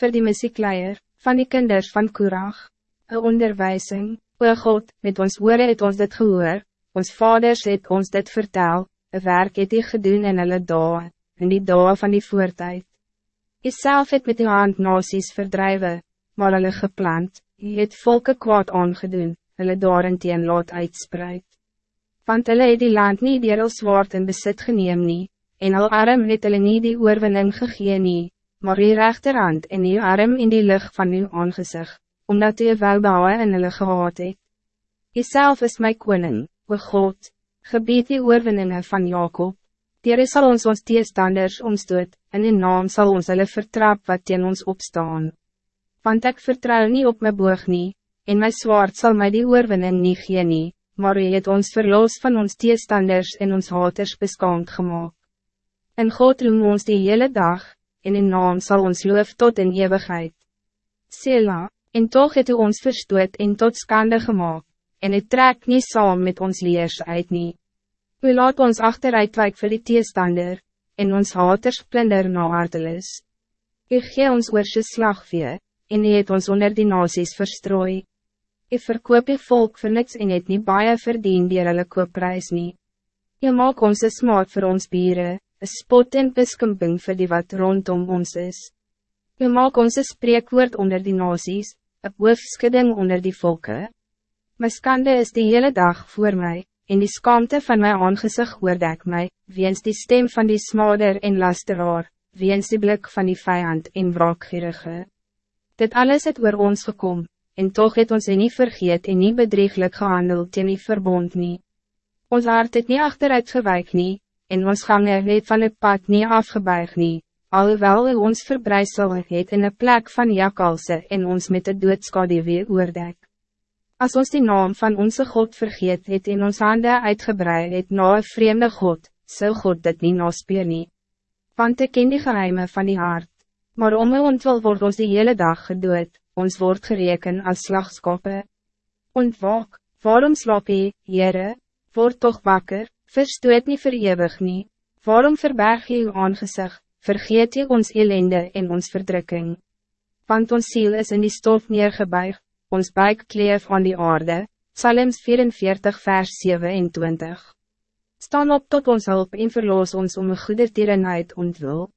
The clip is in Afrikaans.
voor die muziekleier, van die kinders van Kurag, een onderwijzing, o God, met ons woorden het ons dit gehoor, ons vaders het ons dit vertel, een werk het hy gedoen in hulle dae, in die dae van die voortijd. Jy self het met die hand nasies verdrijven, maar hulle geplant, jy het volke kwaad aangedoen, hulle daarenteen laat uitspreid. Want hulle het die land nie dier zwaard in besit geneem nie, en al arm het hulle nie die oorwinning gegee nie, maar die rechterhand en die arm in die lucht van uw aangezicht, omdat u welbouwen in hulle gehad het. Jy self is my koning, o God, gebied die oorwinningen van Jacob, Dier sal ons ons teestanders omstoot, en in naam zal ons hulle vertrap wat teen ons opstaan. Want ik vertrouw niet op mijn boog nie, en mijn zwaard zal mij die oorwinning nie gee nie, maar u het ons verloos van ons teestanders en ons haters beskaamd gemaakt. En God roem ons die hele dag, en in naam zal ons loof tot in eeuwigheid. Sela, en toch het u ons verstoot en tot skande gemaakt, en het trek niet saam met ons leers uit nie. U laat ons achteruitwijk vir die teestander, en ons haters plunder na aardelis. U gee ons oorse slagvee, en u het ons onder die nasies verstrooi. U verkoop die volk vir niks en het nie baie verdien dier hulle koopprijs nie. U maak ons een smaak vir ons bieren, een spot en beskimping vir die wat rondom ons is. U maak ons een spreekwoord onder die nasies, een hoofskudding onder die volken. My skande is die hele dag voor mij en die skaamte van mijn aangezicht hoorde ek my, weens die stem van die smader en lasteraar, weens die blik van die vijand en wraakgierige. Dit alles het oor ons gekom, en toch het ons nie vergeet en nie bedrieglik gehandeld in die verbond nie. Ons hart het nie achteruit gewijk nie, en ons gange het van het pad nie afgebuig nie, alhoewel ons verbreisel het in een plek van jakalse en ons met de doodskade weer oordek. Als ons die naam van onze God vergeet het en ons handen uitgebreid het na een vreemde God, zou God dit niet naspeer nie. Want ik ken die geheime van die hart, maar om een ontwil wordt ons die hele dag gedood, ons wordt gereken als slagskoppe. Ontwak, waarom slaap je, Heere, word toch wakker, verstoot niet verewig nie, waarom verberg je uw aangezicht, vergeet je ons ellende en ons verdrukking. Want ons ziel is in die stof neergebuigd, ons buik kleef aan die aarde, Psalms 44 vers 27. Staan op tot ons hulp en verloos ons om een goede tierenheid ontwil.